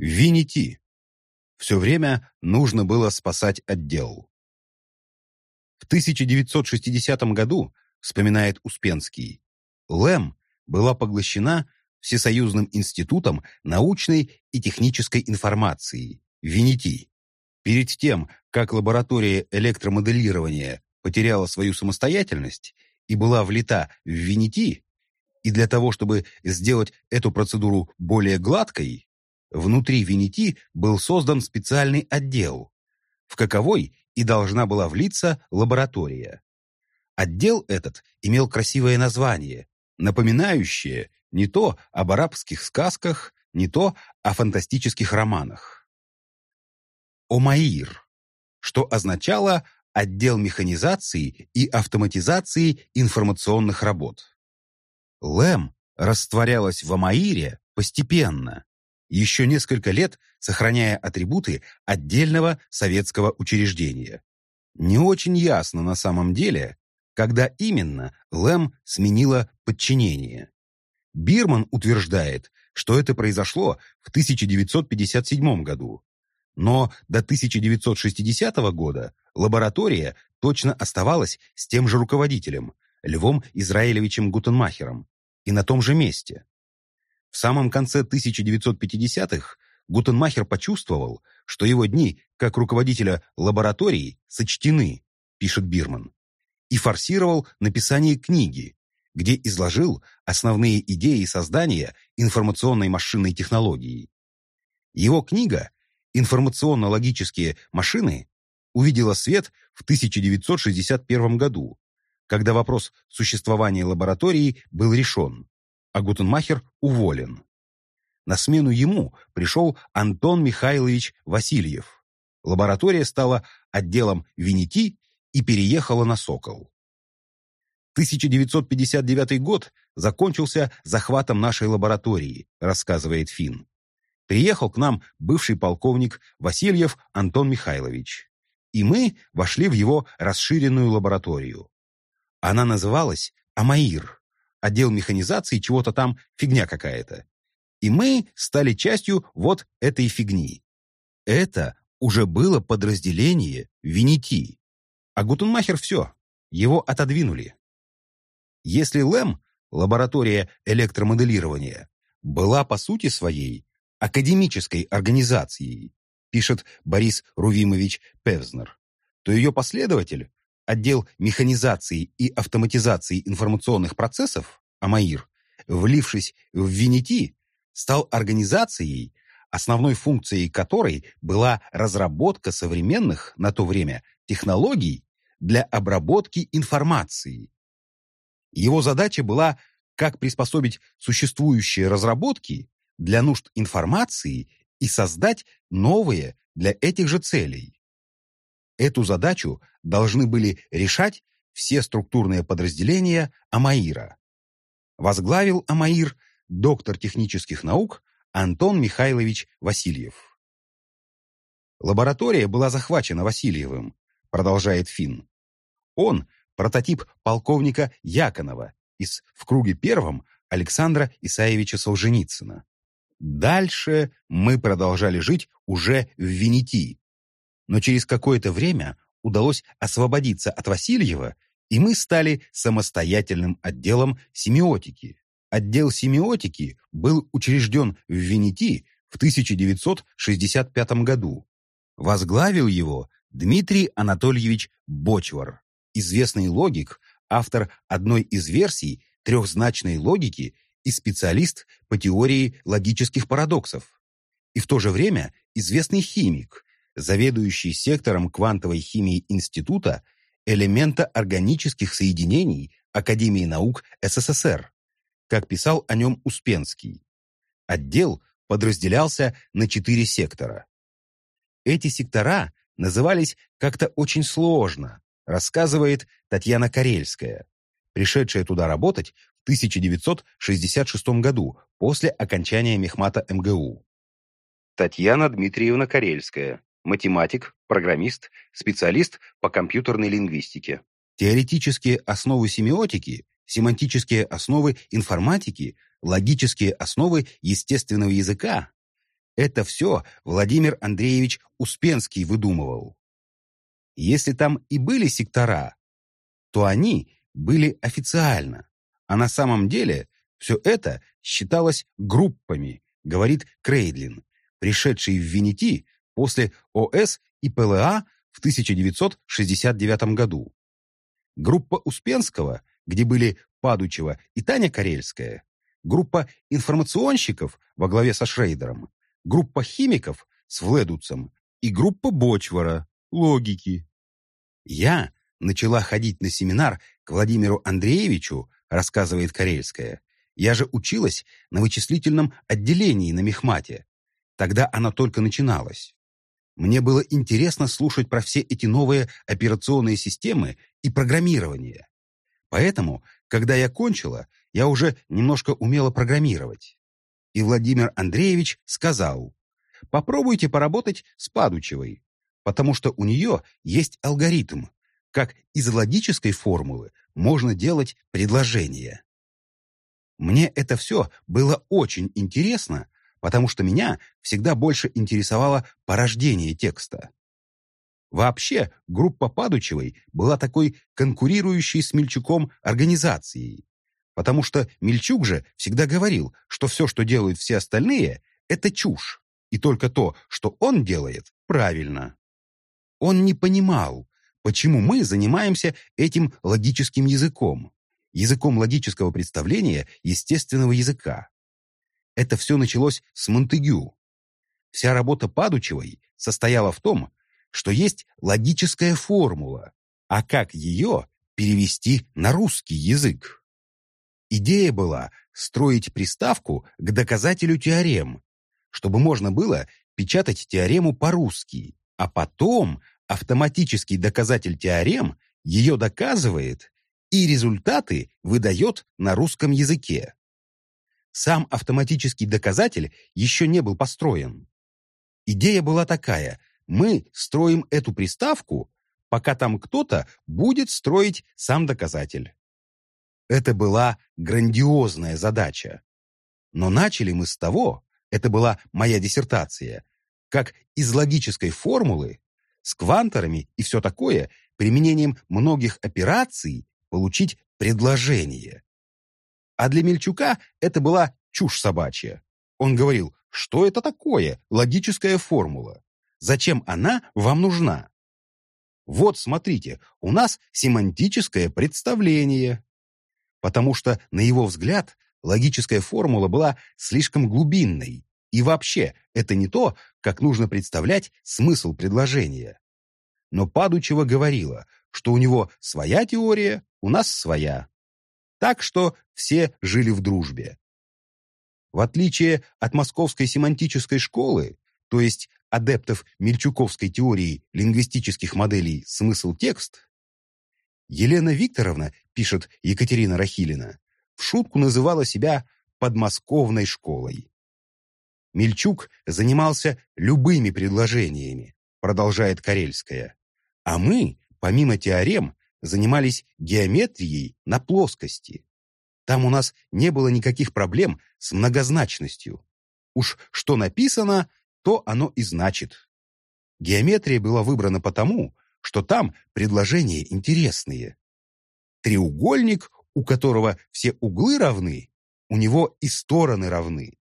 Винити. Все время нужно было спасать отдел. В 1960 году, вспоминает Успенский, ЛЭМ была поглощена Всесоюзным институтом научной и технической информации, Винити. Перед тем, как лаборатория электромоделирования потеряла свою самостоятельность и была влита в Винити, и для того, чтобы сделать эту процедуру более гладкой, внутри Винити был создан специальный отдел, в каковой и должна была влиться лаборатория. Отдел этот имел красивое название, напоминающее не то об арабских сказках, не то о фантастических романах. ОМАИР, что означало «Отдел механизации и автоматизации информационных работ». ЛЭМ растворялась в ОМАИРе постепенно, еще несколько лет сохраняя атрибуты отдельного советского учреждения. Не очень ясно на самом деле, когда именно ЛЭМ сменила подчинение. Бирман утверждает, что это произошло в 1957 году. Но до 1960 года лаборатория точно оставалась с тем же руководителем, Львом Израилевичем Гутенмахером, и на том же месте. В самом конце 1950-х Гутенмахер почувствовал, что его дни как руководителя лаборатории сочтены, пишет Бирман, и форсировал написание книги, где изложил основные идеи создания информационной машинной технологии. Его книга «Информационно-логические машины» увидела свет в 1961 году, когда вопрос существования лаборатории был решен, а Гутенмахер уволен. На смену ему пришел Антон Михайлович Васильев. Лаборатория стала отделом Винити и переехала на Сокол. 1959 год закончился захватом нашей лаборатории, рассказывает Финн. Приехал к нам бывший полковник Васильев Антон Михайлович. И мы вошли в его расширенную лабораторию. Она называлась «Амаир», отдел механизации чего-то там, фигня какая-то. И мы стали частью вот этой фигни. Это уже было подразделение Винити. А Гутенмахер все, его отодвинули. Если ЛЭМ, лаборатория электромоделирования, была по сути своей академической организацией, пишет Борис Рувимович Певзнер, то ее последователь, отдел механизации и автоматизации информационных процессов, АМАИР, влившись в Винити, стал организацией, основной функцией которой была разработка современных на то время технологий для обработки информации, его задача была как приспособить существующие разработки для нужд информации и создать новые для этих же целей. Эту задачу должны были решать все структурные подразделения АМАИРа. Возглавил АМАИР доктор технических наук Антон Михайлович Васильев. Лаборатория была захвачена Васильевым, продолжает Финн. Он прототип полковника Яконова из «В круге первом» Александра Исаевича Солженицына. Дальше мы продолжали жить уже в Венетии. Но через какое-то время удалось освободиться от Васильева, и мы стали самостоятельным отделом семиотики. Отдел семиотики был учрежден в Венетии в 1965 году. Возглавил его Дмитрий Анатольевич Бочвар известный логик, автор одной из версий трехзначной логики и специалист по теории логических парадоксов. И в то же время известный химик, заведующий сектором квантовой химии Института элемента органических соединений Академии наук СССР, как писал о нем Успенский. Отдел подразделялся на четыре сектора. Эти сектора назывались как-то очень сложно, рассказывает Татьяна Карельская, пришедшая туда работать в 1966 году после окончания мехмата МГУ. Татьяна Дмитриевна Карельская, математик, программист, специалист по компьютерной лингвистике. Теоретические основы семиотики, семантические основы информатики, логические основы естественного языка Это все Владимир Андреевич Успенский выдумывал. Если там и были сектора, то они были официально, а на самом деле все это считалось группами, говорит Крейдлин, пришедший в Венети после ОС и ПЛА в 1969 году. Группа Успенского, где были Падучева и Таня Карельская, группа информационщиков во главе со Шрейдером, группа химиков с Вледуцем и группа Бочвара, логики. Я начала ходить на семинар к Владимиру Андреевичу, рассказывает Карельская. Я же училась на вычислительном отделении на Мехмате. Тогда она только начиналась. Мне было интересно слушать про все эти новые операционные системы и программирование. Поэтому, когда я кончила, я уже немножко умела программировать. И Владимир Андреевич сказал, попробуйте поработать с Падучевой, потому что у нее есть алгоритм, как из логической формулы можно делать предложение. Мне это все было очень интересно, потому что меня всегда больше интересовало порождение текста. Вообще, группа Падучевой была такой конкурирующей с Мельчуком организацией, потому что Мельчук же всегда говорил, что все, что делают все остальные, это чушь, и только то, что он делает, правильно. Он не понимал, почему мы занимаемся этим логическим языком, языком логического представления естественного языка. Это все началось с Монтегю. Вся работа Падучевой состояла в том, что есть логическая формула, а как ее перевести на русский язык. Идея была строить приставку к доказателю теорем, чтобы можно было печатать теорему по-русски, а потом автоматический доказатель теорем ее доказывает и результаты выдает на русском языке. Сам автоматический доказатель еще не был построен. Идея была такая мы строим эту приставку, пока там кто-то будет строить сам доказатель. Это была грандиозная задача. Но начали мы с того, это была моя диссертация, как из логической формулы, с кванторами и все такое, применением многих операций получить предложение. А для Мельчука это была чушь собачья. Он говорил, что это такое логическая формула? Зачем она вам нужна? Вот, смотрите, у нас семантическое представление. Потому что, на его взгляд, логическая формула была слишком глубинной. И вообще, это не то, как нужно представлять смысл предложения. Но Падучева говорила, что у него своя теория, у нас своя. Так что все жили в дружбе. В отличие от московской семантической школы, то есть адептов Мельчуковской теории лингвистических моделей смысл-текст, Елена Викторовна, пишет Екатерина Рахилина, в шутку называла себя подмосковной школой. Мельчук занимался любыми предложениями, продолжает Карельская. А мы, помимо теорем, занимались геометрией на плоскости. Там у нас не было никаких проблем с многозначностью. Уж что написано, то оно и значит. Геометрия была выбрана потому, что там предложения интересные. Треугольник, у которого все углы равны, у него и стороны равны.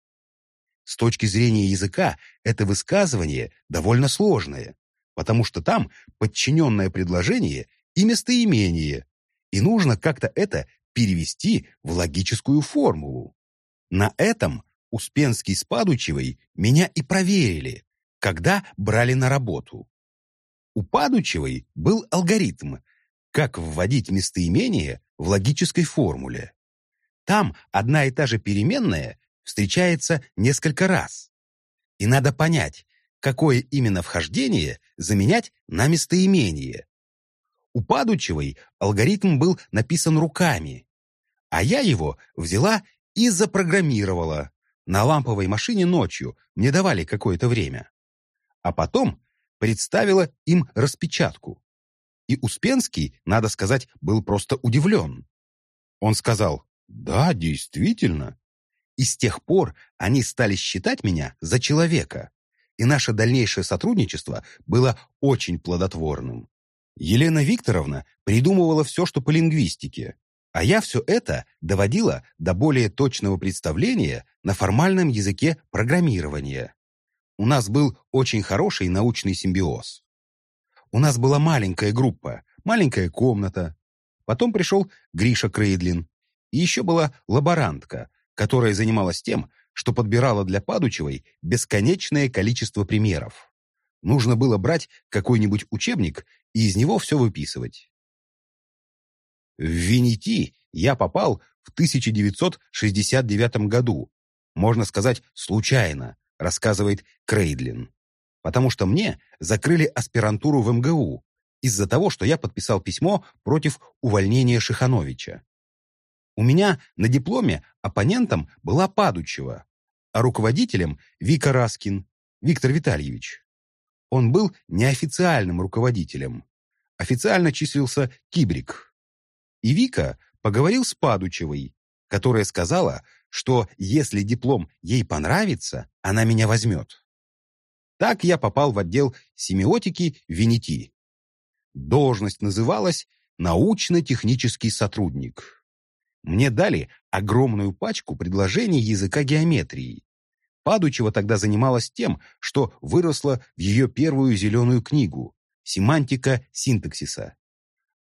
С точки зрения языка это высказывание довольно сложное, потому что там подчиненное предложение и местоимение, и нужно как-то это перевести в логическую формулу. На этом Успенский с Падучевой меня и проверили, когда брали на работу. У Падучевой был алгоритм, как вводить местоимение в логической формуле. Там одна и та же переменная встречается несколько раз. И надо понять, какое именно вхождение заменять на местоимение. У Падучевой алгоритм был написан руками, а я его взяла и запрограммировала. На ламповой машине ночью мне давали какое-то время. А потом представила им распечатку. И Успенский, надо сказать, был просто удивлен. Он сказал «Да, действительно». И с тех пор они стали считать меня за человека. И наше дальнейшее сотрудничество было очень плодотворным. Елена Викторовна придумывала все, что по лингвистике, а я все это доводила до более точного представления на формальном языке программирования. У нас был очень хороший научный симбиоз. У нас была маленькая группа, маленькая комната. Потом пришел Гриша Крейдлин. И еще была лаборантка, которая занималась тем, что подбирала для Падучевой бесконечное количество примеров. Нужно было брать какой-нибудь учебник и из него все выписывать. В Винити я попал в 1969 году, можно сказать, случайно, рассказывает Крейдлин. Потому что мне закрыли аспирантуру в МГУ из-за того, что я подписал письмо против увольнения Шихановича. У меня на дипломе оппонентом была Падучева, а руководителем Вика Раскин, Виктор Витальевич. Он был неофициальным руководителем. Официально числился Кибрик. И Вика поговорил с Падучевой, которая сказала, что если диплом ей понравится, она меня возьмет. Так я попал в отдел семиотики Винити. Должность называлась «научно-технический сотрудник». Мне дали огромную пачку предложений языка геометрии. Падучева тогда занималась тем, что выросла в ее первую зеленую книгу «Семантика синтаксиса».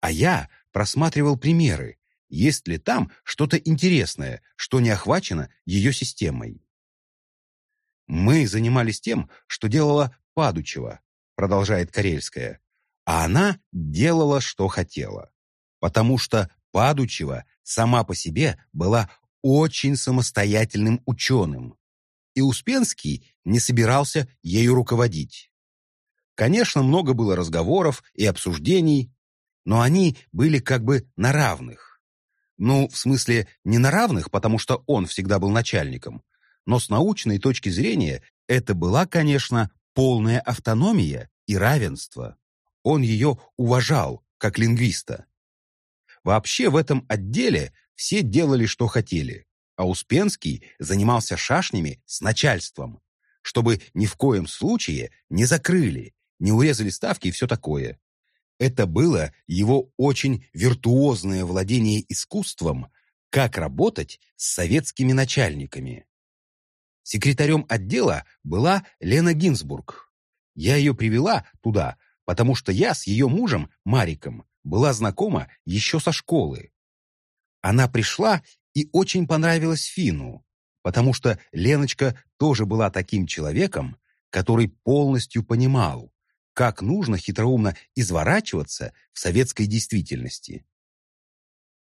А я просматривал примеры, есть ли там что-то интересное, что не охвачено ее системой. Мы занимались тем, что делала Падучева, продолжает Карельская, а она делала, что хотела. Потому что Падучева сама по себе была очень самостоятельным ученым, и Успенский не собирался ею руководить. Конечно, много было разговоров и обсуждений, но они были как бы на равных. Ну, в смысле, не на равных, потому что он всегда был начальником, но с научной точки зрения это была, конечно, полная автономия и равенство. Он ее уважал, как лингвиста. Вообще в этом отделе все делали, что хотели, а Успенский занимался шашнями с начальством, чтобы ни в коем случае не закрыли, не урезали ставки и все такое. Это было его очень виртуозное владение искусством, как работать с советскими начальниками. Секретарем отдела была Лена Гинзбург. Я ее привела туда, потому что я с ее мужем, Мариком, была знакома еще со школы. Она пришла и очень понравилась Фину, потому что Леночка тоже была таким человеком, который полностью понимал, как нужно хитроумно изворачиваться в советской действительности.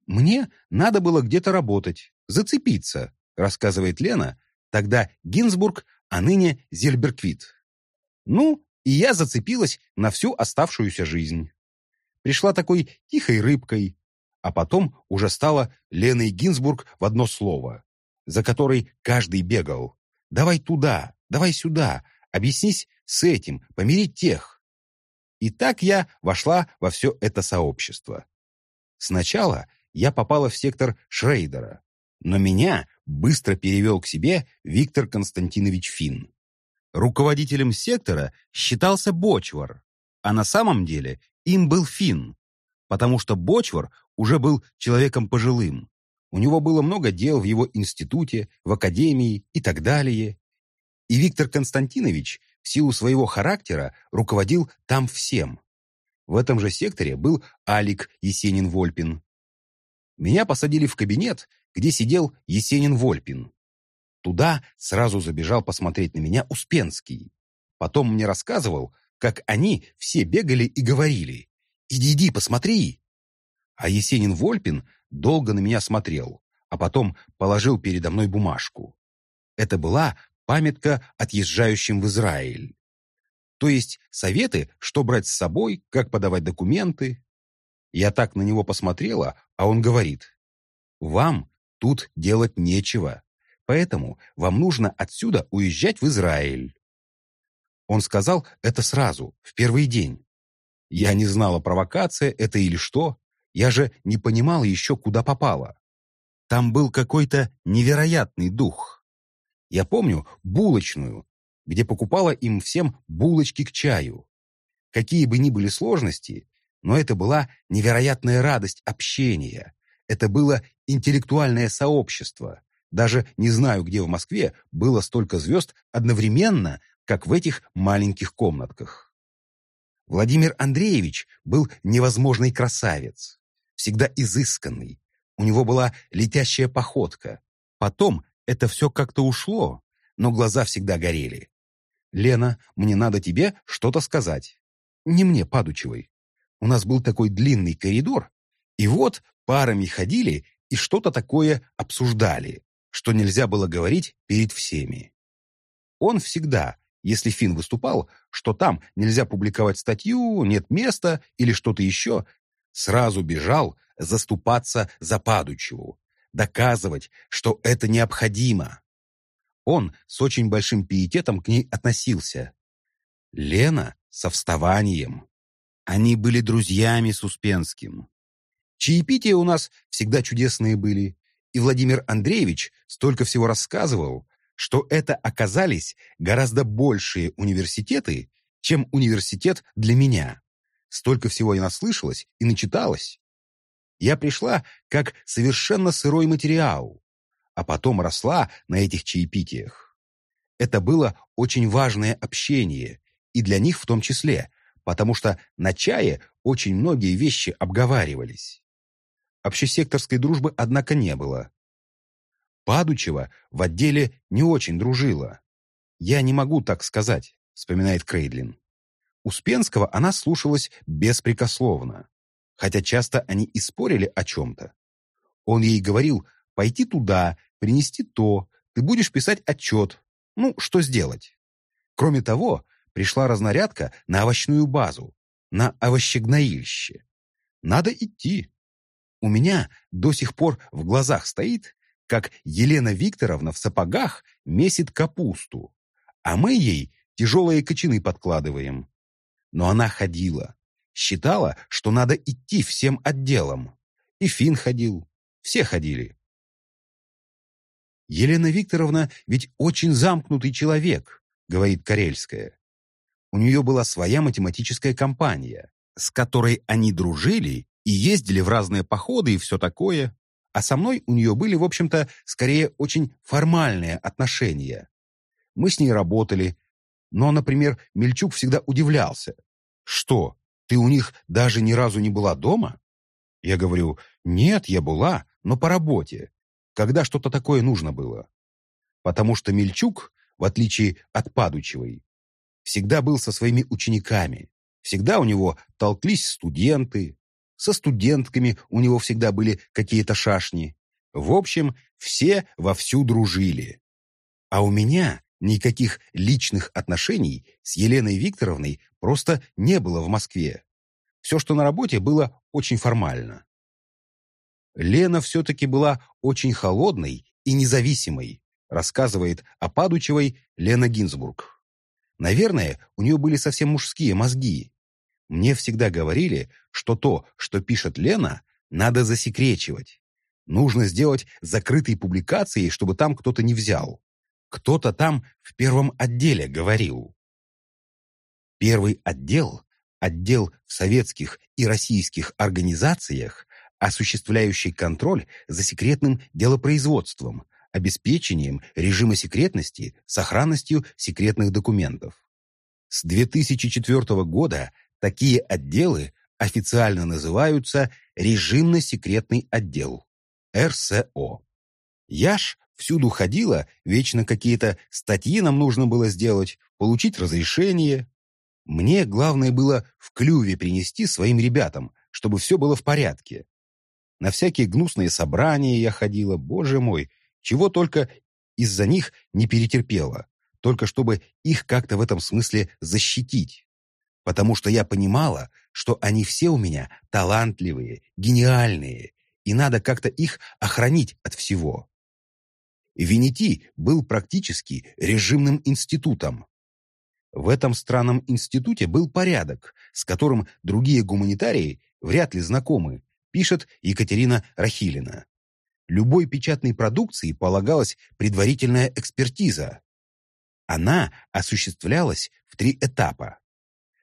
«Мне надо было где-то работать, зацепиться», рассказывает Лена, тогда Гинзбург, а ныне Зельберквит. Ну, и я зацепилась на всю оставшуюся жизнь пришла такой тихой рыбкой, а потом уже стала Леной Гинзбург в одно слово, за которой каждый бегал. «Давай туда, давай сюда, объяснись с этим, помирить тех». И так я вошла во все это сообщество. Сначала я попала в сектор Шрейдера, но меня быстро перевел к себе Виктор Константинович Финн. Руководителем сектора считался Бочвар, а на самом деле им был Финн, потому что Бочвар уже был человеком пожилым. У него было много дел в его институте, в академии и так далее. И Виктор Константинович в силу своего характера руководил там всем. В этом же секторе был Алик Есенин-Вольпин. Меня посадили в кабинет, где сидел Есенин-Вольпин. Туда сразу забежал посмотреть на меня Успенский. Потом мне рассказывал, как они все бегали и говорили «Иди, иди, посмотри!» А Есенин-Вольпин долго на меня смотрел, а потом положил передо мной бумажку. Это была памятка отъезжающим в Израиль. То есть советы, что брать с собой, как подавать документы. Я так на него посмотрела, а он говорит, «Вам тут делать нечего, поэтому вам нужно отсюда уезжать в Израиль». Он сказал это сразу, в первый день. Я не знала, провокация это или что. Я же не понимала еще, куда попала. Там был какой-то невероятный дух. Я помню булочную, где покупала им всем булочки к чаю. Какие бы ни были сложности, но это была невероятная радость общения. Это было интеллектуальное сообщество. Даже не знаю, где в Москве было столько звезд одновременно, как в этих маленьких комнатках. Владимир Андреевич был невозможный красавец, всегда изысканный. У него была летящая походка. Потом это все как-то ушло, но глаза всегда горели. «Лена, мне надо тебе что-то сказать. Не мне, Падучевой. У нас был такой длинный коридор, и вот парами ходили и что-то такое обсуждали, что нельзя было говорить перед всеми. Он всегда, если Финн выступал, что там нельзя публиковать статью, нет места или что-то еще, сразу бежал заступаться за Падучеву, доказывать, что это необходимо. Он с очень большим пиететом к ней относился. Лена со вставанием. Они были друзьями с Успенским. Чаепития у нас всегда чудесные были, и Владимир Андреевич столько всего рассказывал, что это оказались гораздо большие университеты, чем университет для меня. Столько всего я наслышалась и начиталась. Я пришла как совершенно сырой материал, а потом росла на этих чаепитиях. Это было очень важное общение, и для них в том числе, потому что на чае очень многие вещи обговаривались. Общесекторской дружбы, однако, не было. Падучева в отделе не очень дружила. «Я не могу так сказать», — вспоминает Крейдлин. Успенского она слушалась беспрекословно хотя часто они и спорили о чем-то. Он ей говорил «пойти туда, принести то, ты будешь писать отчет, ну, что сделать». Кроме того, пришла разнарядка на овощную базу, на овощегноилище. Надо идти. У меня до сих пор в глазах стоит, как Елена Викторовна в сапогах месит капусту, а мы ей тяжелые кочаны подкладываем. Но она ходила, Считала, что надо идти всем отделам. И Фин ходил. Все ходили. «Елена Викторовна ведь очень замкнутый человек», — говорит Карельская. У нее была своя математическая компания, с которой они дружили и ездили в разные походы и все такое, а со мной у нее были, в общем-то, скорее очень формальные отношения. Мы с ней работали, но, например, Мельчук всегда удивлялся. Что, ты у них даже ни разу не была дома? Я говорю, нет, я была, но по работе, когда что-то такое нужно было. Потому что Мельчук, в отличие от Падучевой, всегда был со своими учениками. Всегда у него толклись студенты. Со студентками у него всегда были какие-то шашни. В общем, все вовсю дружили. А у меня Никаких личных отношений с Еленой Викторовной просто не было в Москве. Все, что на работе, было очень формально. Лена все-таки была очень холодной и независимой, рассказывает о Падучевой Лена Гинзбург. Наверное, у нее были совсем мужские мозги. Мне всегда говорили, что то, что пишет Лена, надо засекречивать. Нужно сделать закрытой публикацией, чтобы там кто-то не взял. Кто-то там в первом отделе говорил. Первый отдел, отдел в советских и российских организациях, осуществляющий контроль за секретным делопроизводством, обеспечением режима секретности, сохранностью секретных документов. С 2004 года такие отделы официально называются режимно-секретный отдел, РСО. Яш Всюду ходила, вечно какие-то статьи нам нужно было сделать, получить разрешение. Мне главное было в клюве принести своим ребятам, чтобы все было в порядке. На всякие гнусные собрания я ходила, боже мой, чего только из-за них не перетерпела, только чтобы их как-то в этом смысле защитить. Потому что я понимала, что они все у меня талантливые, гениальные, и надо как-то их охранить от всего. Венети был практически режимным институтом. В этом странном институте был порядок, с которым другие гуманитарии вряд ли знакомы, пишет Екатерина Рахилина. любой печатной продукции полагалась предварительная экспертиза. Она осуществлялась в три этапа.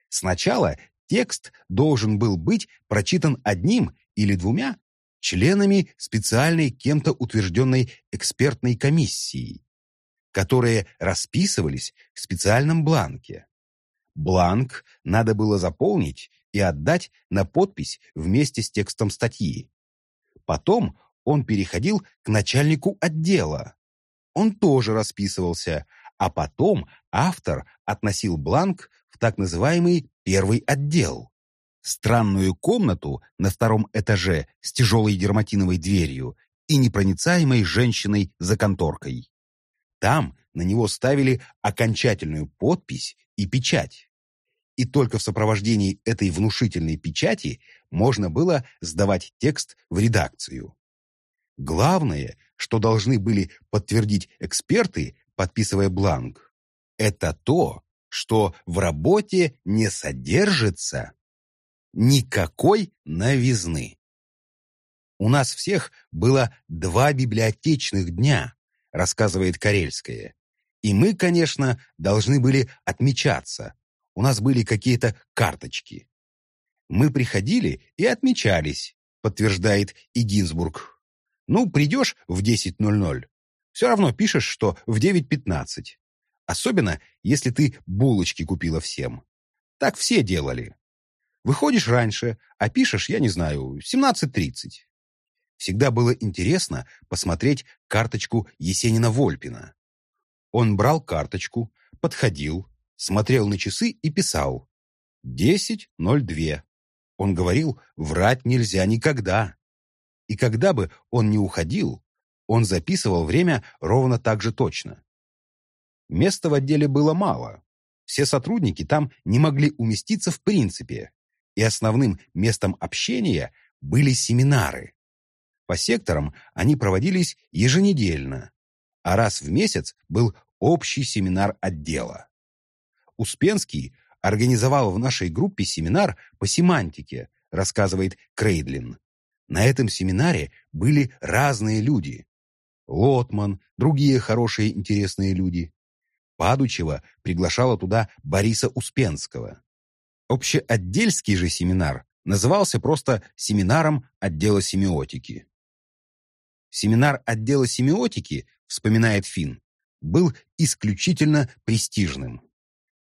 Сначала текст должен был быть прочитан одним или двумя членами специальной кем-то утвержденной экспертной комиссии, которые расписывались в специальном бланке. Бланк надо было заполнить и отдать на подпись вместе с текстом статьи. Потом он переходил к начальнику отдела. Он тоже расписывался, а потом автор относил бланк в так называемый первый отдел. Странную комнату на втором этаже с тяжелой дерматиновой дверью и непроницаемой женщиной за конторкой. Там на него ставили окончательную подпись и печать. И только в сопровождении этой внушительной печати можно было сдавать текст в редакцию. Главное, что должны были подтвердить эксперты, подписывая бланк, это то, что в работе не содержится никакой новизны. У нас всех было два библиотечных дня, рассказывает Карельская. И мы, конечно, должны были отмечаться. У нас были какие-то карточки. Мы приходили и отмечались, подтверждает и Гинзбург. Ну, придешь в 10.00, все равно пишешь, что в 9.15. Особенно, если ты булочки купила всем. Так все делали. Выходишь раньше, а пишешь, я не знаю, 17.30. Всегда было интересно посмотреть карточку Есенина-Вольпина. Он брал карточку, подходил, смотрел на часы и писал. 10.02. Он говорил, врать нельзя никогда. И когда бы он не уходил, он записывал время ровно так же точно. Места в отделе было мало. Все сотрудники там не могли уместиться в принципе, и основным местом общения были семинары. По секторам они проводились еженедельно, а раз в месяц был общий семинар отдела. Успенский организовал в нашей группе семинар по семантике, рассказывает Крейдлин. На этом семинаре были разные люди. Лотман, другие хорошие интересные люди. Падучева приглашала туда Бориса Успенского. Общеотдельский же семинар назывался просто семинаром отдела семиотики. Семинар отдела семиотики, вспоминает Финн, был исключительно престижным.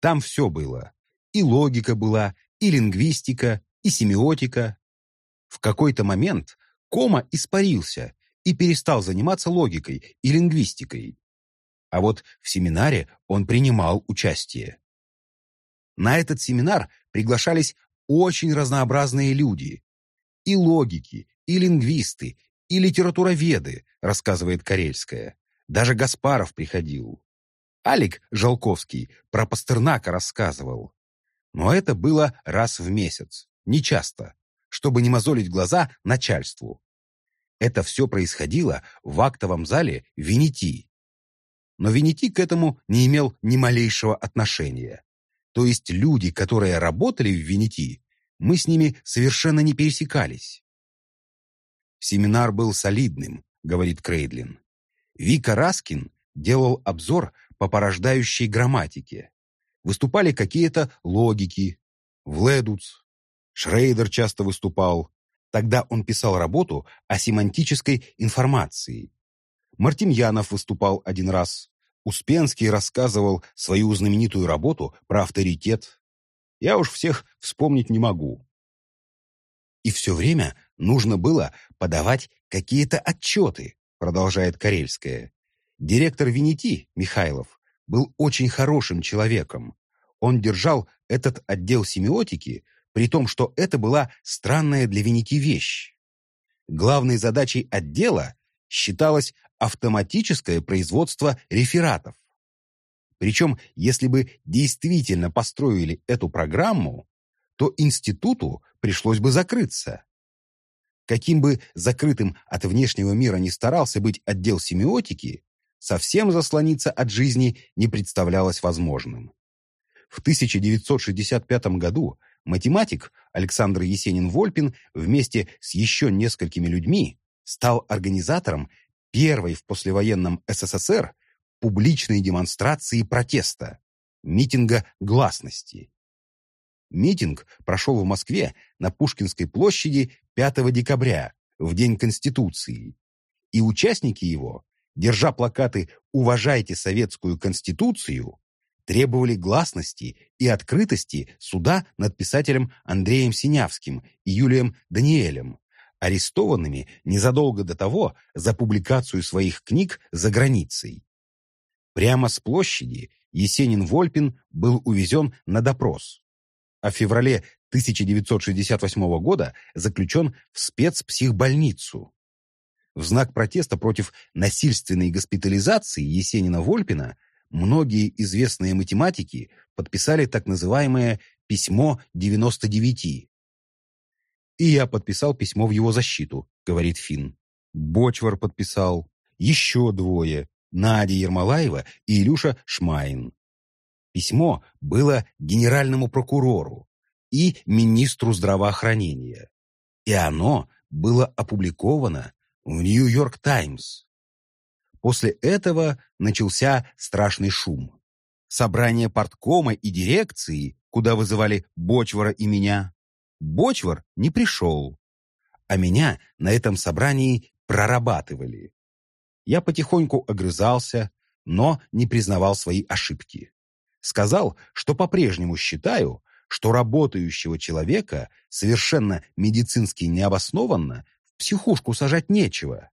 Там все было. И логика была, и лингвистика, и семиотика. В какой-то момент Кома испарился и перестал заниматься логикой и лингвистикой. А вот в семинаре он принимал участие. На этот семинар приглашались очень разнообразные люди. И логики, и лингвисты, и литературоведы, рассказывает Карельская. Даже Гаспаров приходил. Алик Жалковский про Пастернака рассказывал. Но это было раз в месяц, нечасто, чтобы не мозолить глаза начальству. Это все происходило в актовом зале Венети. Но Венети к этому не имел ни малейшего отношения. То есть люди, которые работали в Венети, мы с ними совершенно не пересекались. Семинар был солидным, говорит Крейдлин. Вика Раскин делал обзор по порождающей грамматике. Выступали какие-то логики. Вледуц. Шрейдер часто выступал. Тогда он писал работу о семантической информации. Мартемьянов выступал один раз. Успенский рассказывал свою знаменитую работу про авторитет. Я уж всех вспомнить не могу. И все время нужно было подавать какие-то отчеты, продолжает Карельская. Директор Венети, Михайлов, был очень хорошим человеком. Он держал этот отдел семиотики, при том, что это была странная для Венети вещь. Главной задачей отдела считалось автоматическое производство рефератов. Причем, если бы действительно построили эту программу, то институту пришлось бы закрыться. Каким бы закрытым от внешнего мира ни старался быть отдел семиотики, совсем заслониться от жизни не представлялось возможным. В 1965 году математик Александр Есенин-Вольпин вместе с еще несколькими людьми стал организатором первой в послевоенном СССР публичной демонстрации протеста, митинга гласности. Митинг прошел в Москве на Пушкинской площади 5 декабря, в День Конституции, и участники его, держа плакаты «Уважайте Советскую Конституцию», требовали гласности и открытости суда над писателем Андреем Синявским и Юлием Даниэлем, арестованными незадолго до того за публикацию своих книг за границей. Прямо с площади Есенин-Вольпин был увезен на допрос, а в феврале 1968 года заключен в спецпсихбольницу. В знак протеста против насильственной госпитализации Есенина-Вольпина многие известные математики подписали так называемое «письмо 99». «И я подписал письмо в его защиту», — говорит Финн. Бочвар подписал. Еще двое. Надя Ермолаева и Илюша Шмайн. Письмо было генеральному прокурору и министру здравоохранения. И оно было опубликовано в «Нью-Йорк Таймс». После этого начался страшный шум. Собрание порткома и дирекции, куда вызывали Бочвара и меня, Бочвар не пришел, а меня на этом собрании прорабатывали. Я потихоньку огрызался, но не признавал свои ошибки. Сказал, что по-прежнему считаю, что работающего человека совершенно медицински необоснованно в психушку сажать нечего.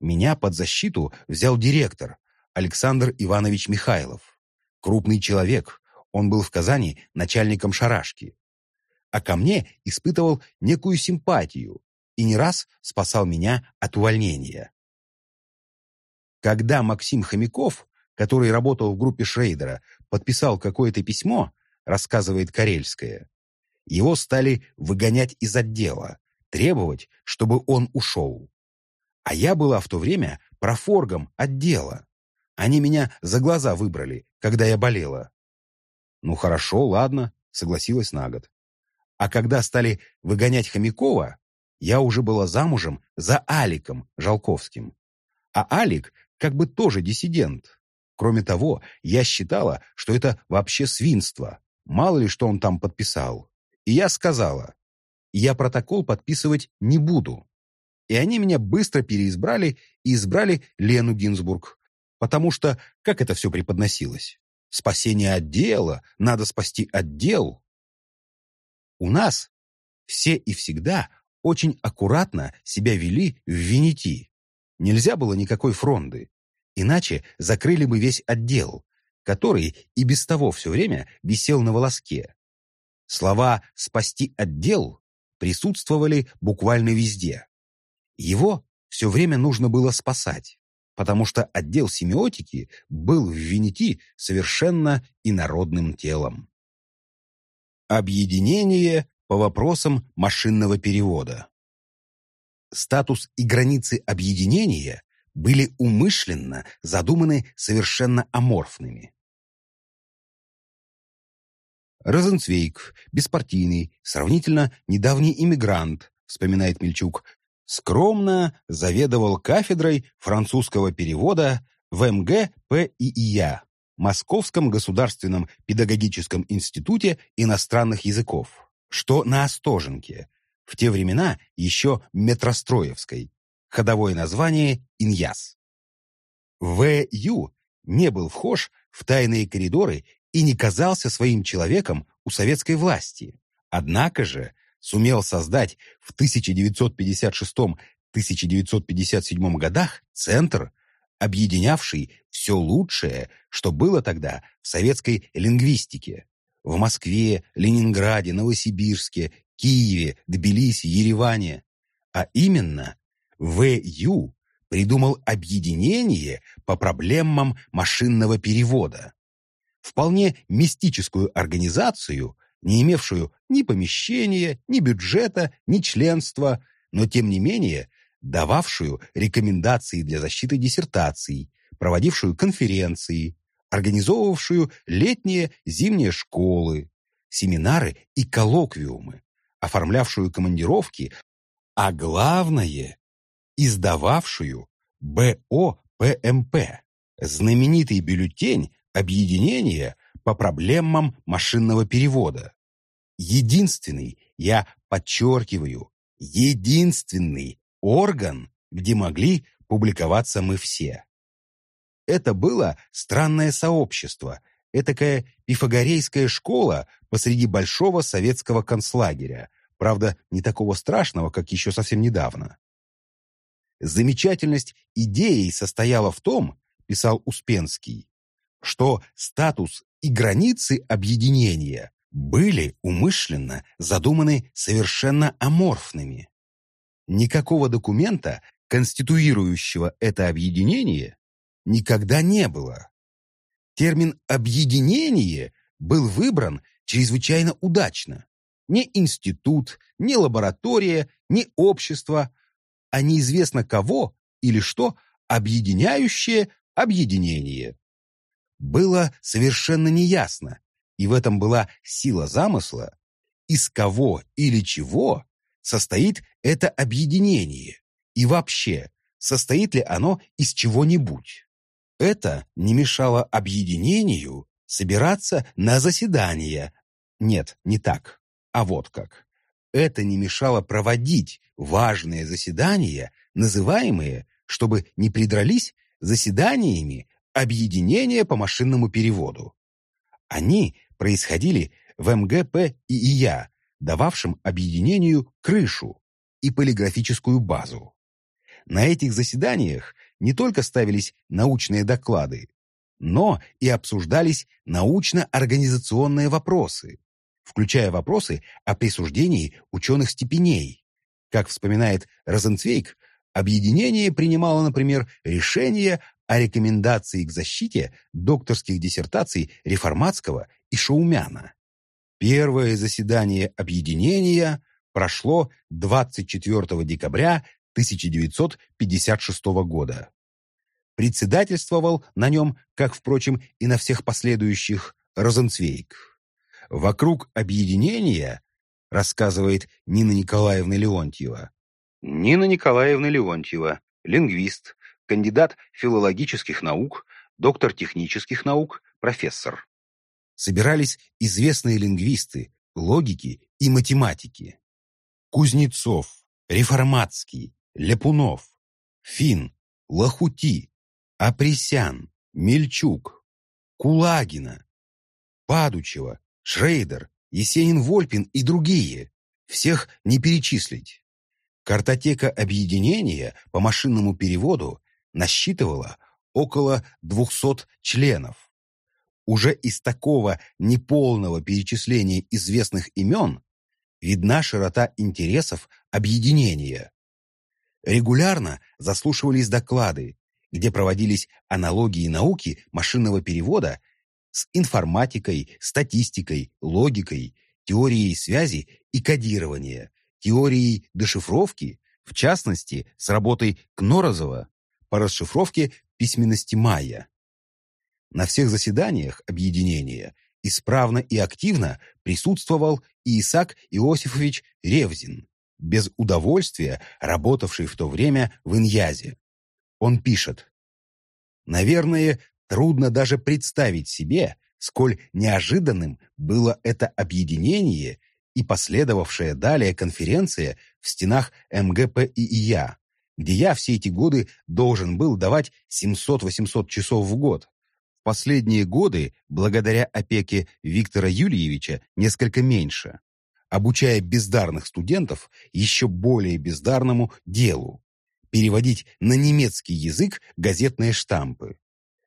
Меня под защиту взял директор Александр Иванович Михайлов. Крупный человек, он был в Казани начальником шарашки. А ко мне испытывал некую симпатию и не раз спасал меня от увольнения. Когда Максим Хомяков, который работал в группе Шрейдера, подписал какое-то письмо, рассказывает Карельская, его стали выгонять из отдела, требовать, чтобы он ушел. А я была в то время профоргом отдела. Они меня за глаза выбрали, когда я болела. Ну хорошо, ладно, согласилась на год. А когда стали выгонять Хомякова, я уже была замужем за Аликом Жалковским. А Алик как бы тоже диссидент. Кроме того, я считала, что это вообще свинство. Мало ли, что он там подписал. И я сказала, я протокол подписывать не буду и они меня быстро переизбрали и избрали Лену Гинзбург. Потому что, как это все преподносилось? Спасение отдела, надо спасти отдел. У нас все и всегда очень аккуратно себя вели в Венети. Нельзя было никакой фронды, иначе закрыли бы весь отдел, который и без того все время висел на волоске. Слова «спасти отдел» присутствовали буквально везде. Его все время нужно было спасать, потому что отдел семиотики был в Венети совершенно инородным телом. Объединение по вопросам машинного перевода. Статус и границы объединения были умышленно задуманы совершенно аморфными. Розенцвейк, беспартийный, сравнительно недавний иммигрант, вспоминает Мельчук, скромно заведовал кафедрой французского перевода в МГПИИЯ, Московском государственном педагогическом институте иностранных языков, что на Остоженке, в те времена еще Метростроевской, ходовое название Иньяс. В.Ю. не был вхож в тайные коридоры и не казался своим человеком у советской власти. Однако же сумел создать в 1956-1957 годах центр, объединявший все лучшее, что было тогда в советской лингвистике. В Москве, Ленинграде, Новосибирске, Киеве, Тбилиси, Ереване. А именно, В.Ю. придумал объединение по проблемам машинного перевода. Вполне мистическую организацию, не имевшую ни помещения, ни бюджета, ни членства, но тем не менее дававшую рекомендации для защиты диссертаций, проводившую конференции, организовывавшую летние зимние школы, семинары и коллоквиумы, оформлявшую командировки, а главное издававшую БОПМП, знаменитый бюллетень объединения по проблемам машинного перевода. Единственный, я подчеркиваю, единственный орган, где могли публиковаться мы все. Это было странное сообщество, этакая пифагорейская школа посреди большого советского концлагеря, правда, не такого страшного, как еще совсем недавно. Замечательность идеи состояла в том, писал Успенский, что статус и границы объединения были умышленно задуманы совершенно аморфными. Никакого документа, конституирующего это объединение, никогда не было. Термин «объединение» был выбран чрезвычайно удачно. Ни институт, ни лаборатория, ни общество, а неизвестно кого или что объединяющее объединение. Было совершенно неясно, и в этом была сила замысла, из кого или чего состоит это объединение, и вообще, состоит ли оно из чего-нибудь. Это не мешало объединению собираться на заседания. Нет, не так, а вот как. Это не мешало проводить важные заседания, называемые, чтобы не придрались, заседаниями объединения по машинному переводу. Они происходили в МГП и ИЯ, дававшем объединению крышу и полиграфическую базу. На этих заседаниях не только ставились научные доклады, но и обсуждались научно-организационные вопросы, включая вопросы о присуждении ученых степеней. Как вспоминает Розенцвейк, объединение принимало, например, решение о рекомендации к защите докторских диссертаций Реформатского и Шаумяна. Первое заседание объединения прошло 24 декабря 1956 года. Председательствовал на нем, как, впрочем, и на всех последующих, Розенцвейк. Вокруг объединения, рассказывает Нина Николаевна Леонтьева. Нина Николаевна Леонтьева, лингвист, кандидат филологических наук, доктор технических наук, профессор. Собирались известные лингвисты, логики и математики. Кузнецов, Реформатский, Ляпунов, Фин, Лохути, Апресян, Мельчук, Кулагина, Падучева, Шрейдер, Есенин-Вольпин и другие. Всех не перечислить. Картотека объединения по машинному переводу насчитывала около 200 членов. Уже из такого неполного перечисления известных имен видна широта интересов объединения. Регулярно заслушивались доклады, где проводились аналогии науки машинного перевода с информатикой, статистикой, логикой, теорией связи и кодирования, теорией дешифровки, в частности, с работой Кнорозова по расшифровке письменности майя. На всех заседаниях объединения исправно и активно присутствовал Исаак Иосифович Ревзин, без удовольствия работавший в то время в Иньязе. Он пишет, «Наверное, трудно даже представить себе, сколь неожиданным было это объединение и последовавшая далее конференция в стенах МГП и ИЯ, где я все эти годы должен был давать 700-800 часов в год. Последние годы, благодаря опеке Виктора Юльевича, несколько меньше, обучая бездарных студентов еще более бездарному делу переводить на немецкий язык газетные штампы.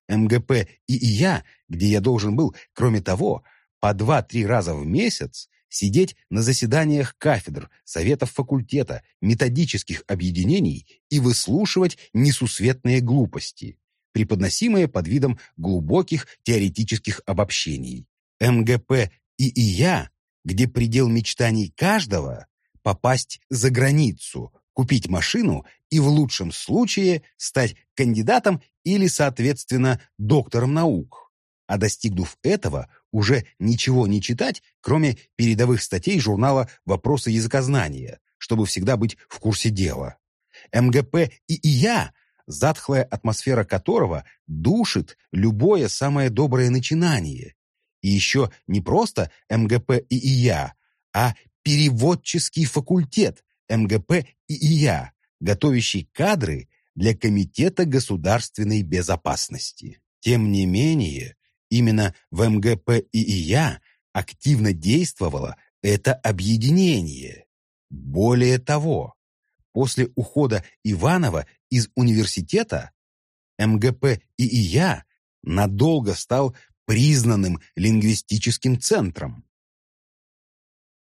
МГП и я, где я должен был, кроме того, по два-три раза в месяц сидеть на заседаниях кафедр, советов факультета, методических объединений и выслушивать несусветные глупости, преподносимые под видом глубоких теоретических обобщений. МГП и ИЯ, где предел мечтаний каждого – попасть за границу, купить машину и в лучшем случае стать кандидатом или, соответственно, доктором наук. А достигнув этого, уже ничего не читать, кроме передовых статей журнала «Вопросы языкознания», чтобы всегда быть в курсе дела. МГП и ИЯ, затхлая атмосфера которого душит любое самое доброе начинание. И еще не просто МГП и ИЯ, а переводческий факультет МГП и ИЯ, готовящий кадры для Комитета государственной безопасности. Тем не менее, именно в МГП и ИЯ активно действовало это объединение. Более того, после ухода Иванова из университета МГП и ИЯ надолго стал признанным лингвистическим центром.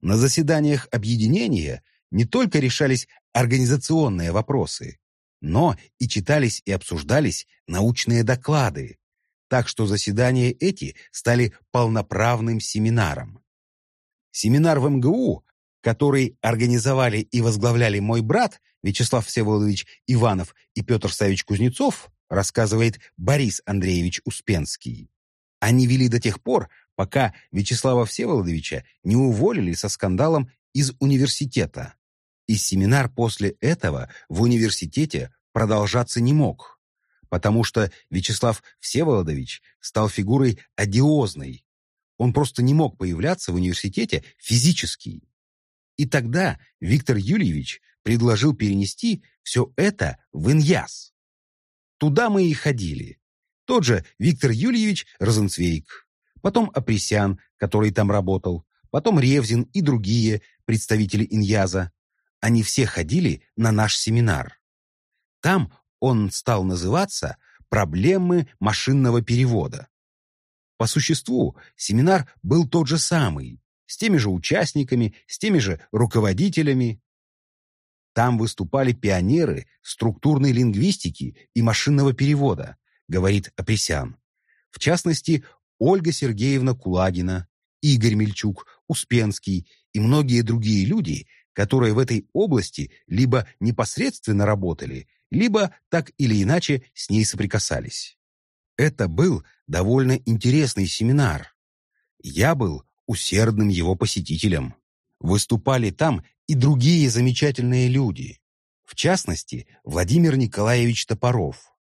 На заседаниях объединения не только решались организационные вопросы, но и читались и обсуждались научные доклады, так что заседания эти стали полноправным семинаром. Семинар в МГУ, который организовали и возглавляли мой брат Вячеслав Всеволодович Иванов и Петр Савич Кузнецов, рассказывает Борис Андреевич Успенский. Они вели до тех пор, пока Вячеслава Всеволодовича не уволили со скандалом из университета. И семинар после этого в университете продолжаться не мог, потому что Вячеслав Всеволодович стал фигурой одиозной. Он просто не мог появляться в университете физически. И тогда Виктор Юльевич предложил перенести все это в Иньяс. Туда мы и ходили. Тот же Виктор Юльевич Розенцвейк, потом Апресян, который там работал, потом Ревзин и другие представители Иньяза. Они все ходили на наш семинар. Там он стал называться «Проблемы машинного перевода». По существу, семинар был тот же самый, с теми же участниками, с теми же руководителями. Там выступали пионеры структурной лингвистики и машинного перевода, говорит Апресян. В частности, Ольга Сергеевна Кулагина, Игорь Мельчук, Успенский и многие другие люди, которые в этой области либо непосредственно работали, либо так или иначе с ней соприкасались. Это был довольно интересный семинар. Я был усердным его посетителем. Выступали там и другие замечательные люди. В частности, Владимир Николаевич Топоров.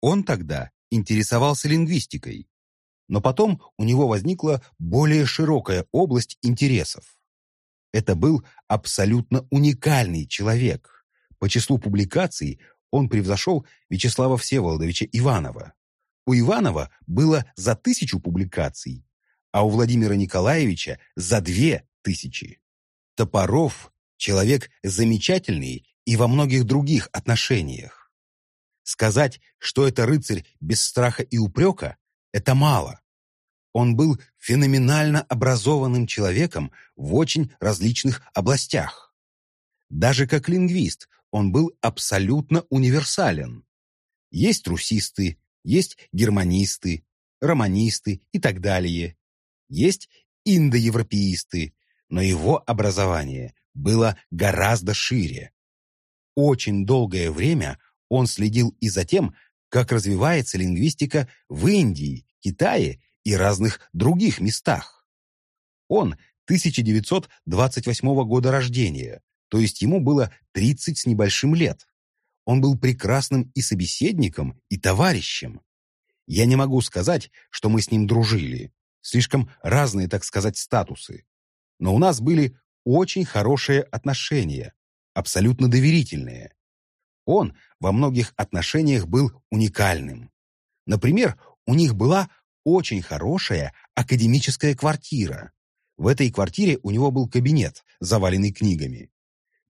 Он тогда интересовался лингвистикой, но потом у него возникла более широкая область интересов. Это был абсолютно уникальный человек. По числу публикаций он превзошел Вячеслава Всеволодовича Иванова. У Иванова было за тысячу публикаций, а у Владимира Николаевича за две тысячи. Топоров – человек замечательный и во многих других отношениях. Сказать, что это рыцарь без страха и упрека – это мало. Он был феноменально образованным человеком в очень различных областях. Даже как лингвист он был абсолютно универсален. Есть русисты, есть германисты, романисты и так далее. Есть индоевропеисты, но его образование было гораздо шире. Очень долгое время он следил и за тем, как развивается лингвистика в Индии, Китае и разных других местах. Он 1928 года рождения, то есть ему было 30 с небольшим лет. Он был прекрасным и собеседником, и товарищем. Я не могу сказать, что мы с ним дружили. Слишком разные, так сказать, статусы. Но у нас были очень хорошие отношения, абсолютно доверительные. Он во многих отношениях был уникальным. Например, у них была очень хорошая академическая квартира. В этой квартире у него был кабинет, заваленный книгами.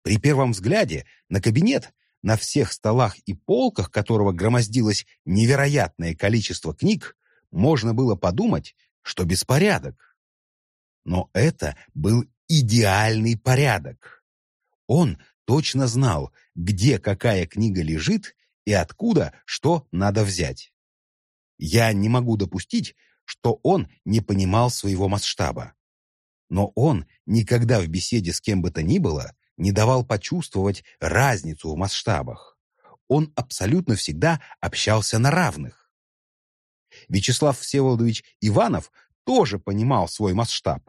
При первом взгляде на кабинет, на всех столах и полках которого громоздилось невероятное количество книг, можно было подумать, что беспорядок. Но это был идеальный порядок. Он точно знал, где какая книга лежит и откуда что надо взять. Я не могу допустить, что он не понимал своего масштаба. Но он никогда в беседе с кем бы то ни было не давал почувствовать разницу в масштабах. Он абсолютно всегда общался на равных. Вячеслав Всеволодович Иванов тоже понимал свой масштаб,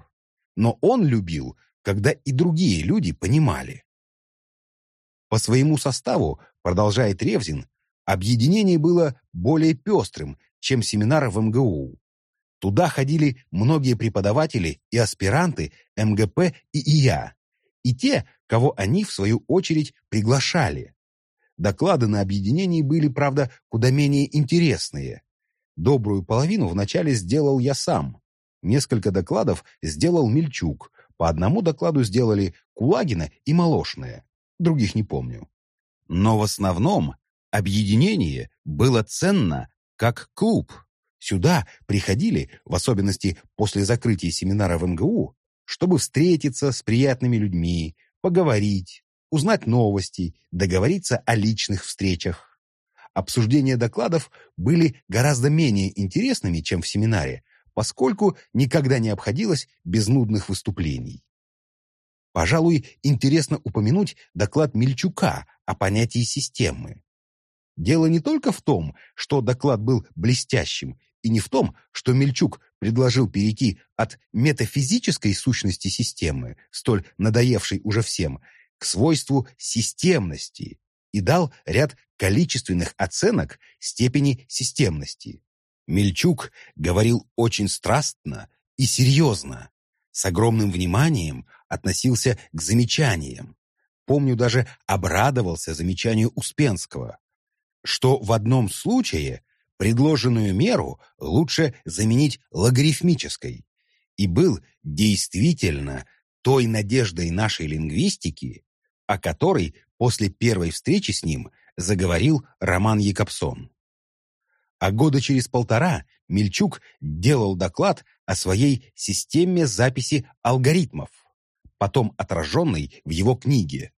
но он любил, когда и другие люди понимали. По своему составу, продолжает Ревзин, объединение было более пестрым, чем семинар в МГУ. Туда ходили многие преподаватели и аспиранты МГП и ИЯ, и те, кого они, в свою очередь, приглашали. Доклады на объединении были, правда, куда менее интересные. Добрую половину вначале сделал я сам. Несколько докладов сделал Мельчук, по одному докладу сделали Кулагина и Молошная, других не помню. Но в основном объединение было ценно как клуб, Сюда приходили, в особенности после закрытия семинара в МГУ, чтобы встретиться с приятными людьми, поговорить, узнать новости, договориться о личных встречах. Обсуждения докладов были гораздо менее интересными, чем в семинаре, поскольку никогда не обходилось без нудных выступлений. Пожалуй, интересно упомянуть доклад Мельчука о понятии системы. Дело не только в том, что доклад был блестящим и не в том, что Мельчук предложил перейти от метафизической сущности системы, столь надоевшей уже всем, к свойству системности и дал ряд количественных оценок степени системности. Мельчук говорил очень страстно и серьезно, с огромным вниманием относился к замечаниям. Помню, даже обрадовался замечанию Успенского, что в одном случае Предложенную меру лучше заменить логарифмической. И был действительно той надеждой нашей лингвистики, о которой после первой встречи с ним заговорил Роман Якобсон. А года через полтора Мельчук делал доклад о своей системе записи алгоритмов, потом отраженной в его книге.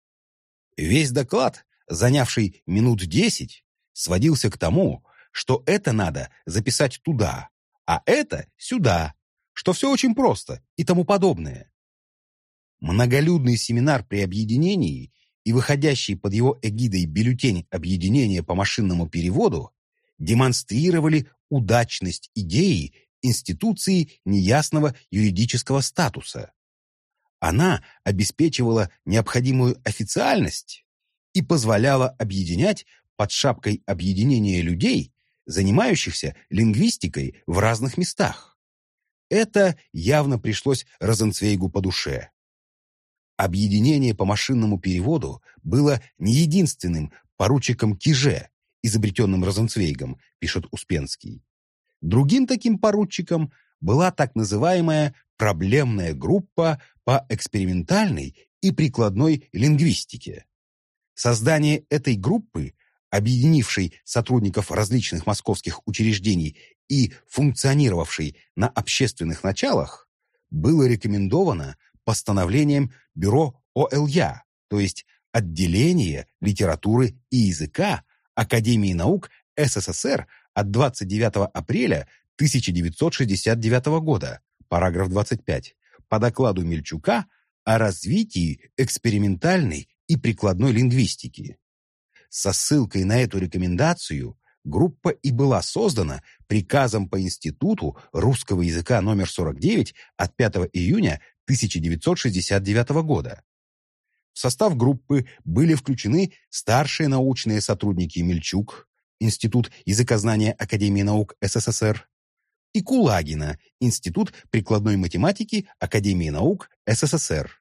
Весь доклад, занявший минут десять, сводился к тому, что это надо записать туда, а это сюда, что все очень просто и тому подобное. Многолюдный семинар при объединении и выходящий под его эгидой бюллетень объединения по машинному переводу демонстрировали удачность идеи институции неясного юридического статуса. Она обеспечивала необходимую официальность и позволяла объединять под шапкой объединения людей занимающихся лингвистикой в разных местах. Это явно пришлось Розенцвейгу по душе. Объединение по машинному переводу было не единственным поручиком Киже, изобретенным Розенцвейгом, пишет Успенский. Другим таким поручиком была так называемая проблемная группа по экспериментальной и прикладной лингвистике. Создание этой группы объединивший сотрудников различных московских учреждений и функционировавший на общественных началах, было рекомендовано постановлением Бюро ОЛЯ, то есть Отделение литературы и языка Академии наук СССР от 29 апреля 1969 года, параграф 25, по докладу Мельчука о развитии экспериментальной и прикладной лингвистики. Со ссылкой на эту рекомендацию группа и была создана приказом по Институту русского языка номер 49 от 5 июня 1969 года. В состав группы были включены старшие научные сотрудники Мельчук, Институт языкознания Академии наук СССР, и Кулагина, Институт прикладной математики Академии наук СССР.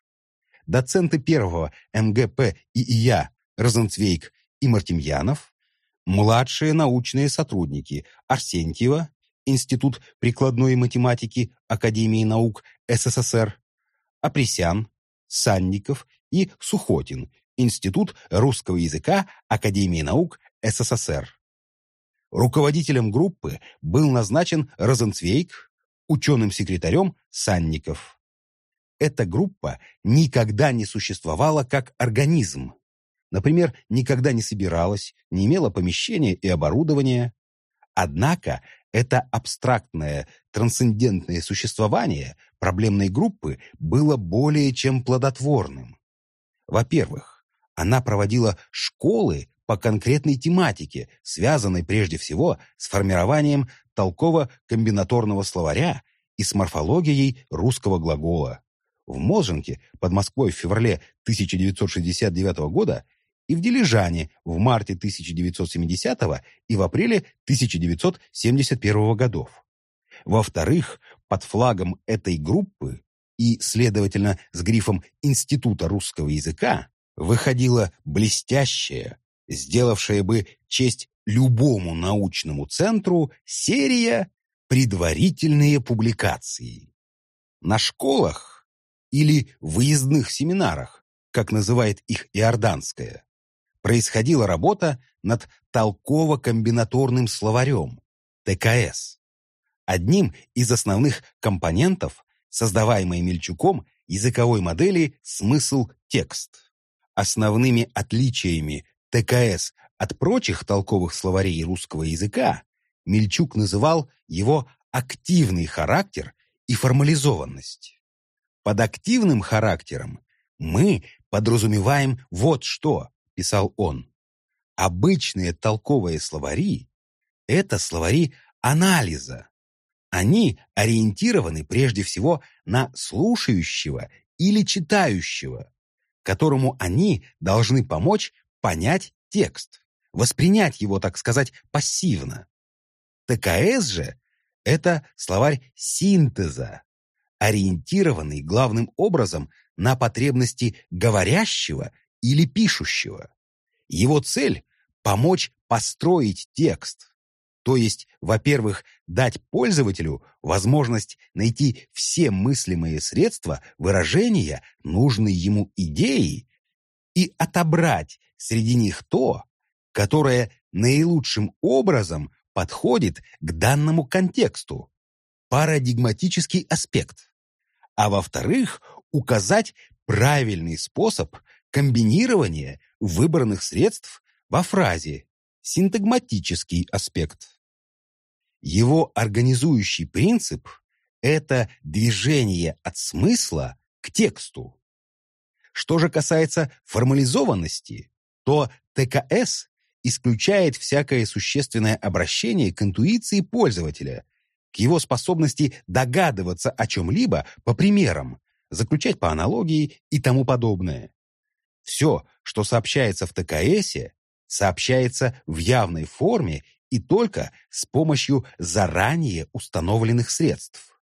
Доценты первого МГП и ИЯ Розенцвейк и Мартемьянов, младшие научные сотрудники Арсентьева, Институт прикладной математики Академии наук СССР, Апресян, Санников и Сухотин, Институт русского языка Академии наук СССР. Руководителем группы был назначен Розенцвейк, ученым-секретарем Санников. Эта группа никогда не существовала как организм, Например, никогда не собиралась, не имела помещения и оборудования. Однако это абстрактное, трансцендентное существование проблемной группы было более чем плодотворным. Во-первых, она проводила школы по конкретной тематике, связанной прежде всего с формированием толково-комбинаторного словаря и с морфологией русского глагола. В Моженке под Москвой в феврале 1969 года и в Дилижане в марте 1970 и в апреле 1971 годов. Во-вторых, под флагом этой группы и, следовательно, с грифом Института русского языка выходила блестящая, сделавшая бы честь любому научному центру, серия «Предварительные публикации». На школах или выездных семинарах, как называет их Иорданская, происходила работа над толково-комбинаторным словарем, ТКС, одним из основных компонентов, создаваемой Мельчуком, языковой модели «смысл-текст». Основными отличиями ТКС от прочих толковых словарей русского языка Мельчук называл его активный характер и формализованность. Под активным характером мы подразумеваем вот что, писал он. Обычные толковые словари – это словари анализа. Они ориентированы прежде всего на слушающего или читающего, которому они должны помочь понять текст, воспринять его, так сказать, пассивно. ТКС же – это словарь синтеза, ориентированный главным образом на потребности говорящего или пишущего. Его цель – помочь построить текст, то есть, во-первых, дать пользователю возможность найти все мыслимые средства выражения нужной ему идеи и отобрать среди них то, которое наилучшим образом подходит к данному контексту, парадигматический аспект, а во-вторых, указать правильный способ комбинирования выбранных средств во фразе, синтагматический аспект. Его организующий принцип – это движение от смысла к тексту. Что же касается формализованности, то ТКС исключает всякое существенное обращение к интуиции пользователя, к его способности догадываться о чем-либо по примерам, заключать по аналогии и тому подобное. Все, что сообщается в ТКСе, сообщается в явной форме и только с помощью заранее установленных средств.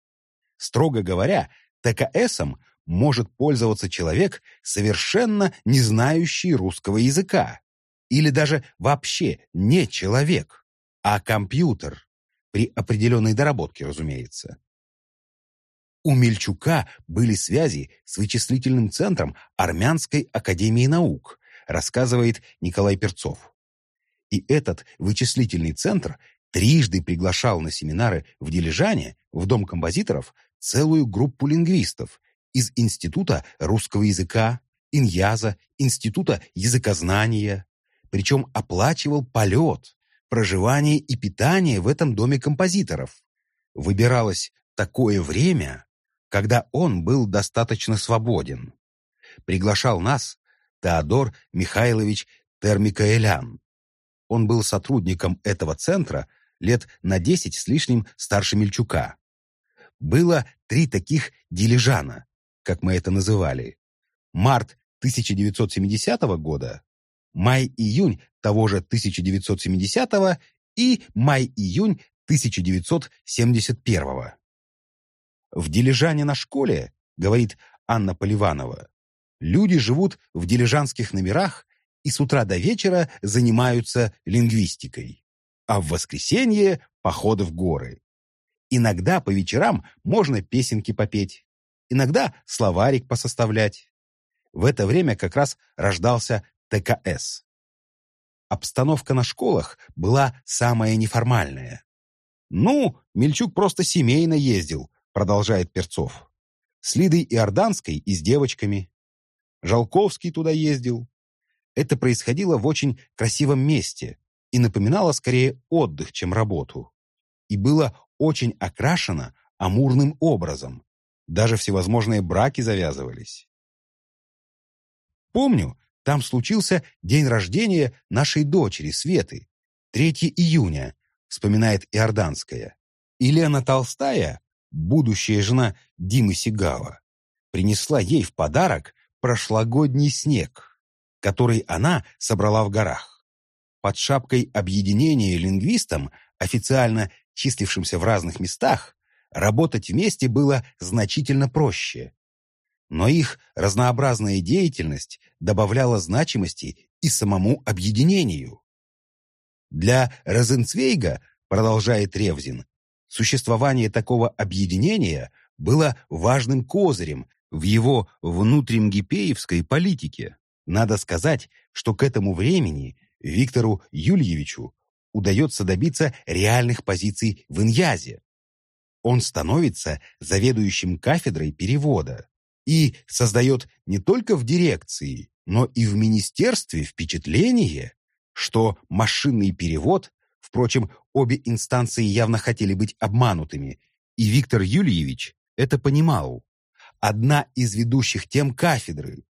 Строго говоря, ТКСом может пользоваться человек, совершенно не знающий русского языка, или даже вообще не человек, а компьютер, при определенной доработке, разумеется. У Мельчука были связи с вычислительным центром Армянской академии наук, рассказывает Николай Перцов. И этот вычислительный центр трижды приглашал на семинары в Дилижане, в Дом композиторов, целую группу лингвистов из Института русского языка, Иньяза, Института языкознания, причем оплачивал полет, проживание и питание в этом доме композиторов. Выбиралось такое время, когда он был достаточно свободен. Приглашал нас Теодор Михайлович Термикаэлян. Он был сотрудником этого центра лет на десять с лишним старше Мельчука. Было три таких дилижана, как мы это называли. Март 1970 года, май-июнь того же 1970 и май-июнь 1971 -го. В Дилижане на школе, говорит Анна Поливанова, люди живут в дилижанских номерах и с утра до вечера занимаются лингвистикой, а в воскресенье – походы в горы. Иногда по вечерам можно песенки попеть, иногда словарик посоставлять. В это время как раз рождался ТКС. Обстановка на школах была самая неформальная. «Ну, Мельчук просто семейно ездил», — продолжает Перцов. «С Лидой Иорданской и с девочками. Жалковский туда ездил. Это происходило в очень красивом месте и напоминало скорее отдых, чем работу. И было очень окрашено амурным образом. Даже всевозможные браки завязывались. Помню, там случился день рождения нашей дочери Светы, 3 июня, вспоминает Иорданская. И Лена Толстая, будущая жена Димы Сигала, принесла ей в подарок прошлогодний снег. который она собрала в горах. Под шапкой объединения лингвистам, официально числившимся в разных местах, работать вместе было значительно проще. Но их разнообразная деятельность добавляла значимости и самому объединению. Для Розенцвейга, продолжает Ревзин, существование такого объединения было важным козырем в его внутримгипеевской политике. Надо сказать, что к этому времени Виктору Юльевичу удается добиться реальных позиций в Иньязе. Он становится заведующим кафедрой перевода и создает не только в дирекции, но и в министерстве впечатление, что машинный перевод, впрочем, обе инстанции явно хотели быть обманутыми, и Виктор Юльевич это понимал. Одна из ведущих тем кафедры.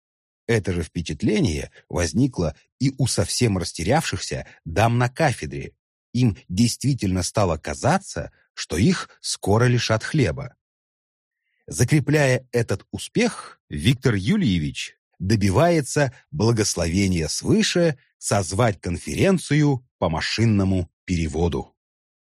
Это же впечатление возникло и у совсем растерявшихся дам на кафедре. Им действительно стало казаться, что их скоро лишат хлеба. Закрепляя этот успех, Виктор Юльевич добивается благословения свыше созвать конференцию по машинному переводу.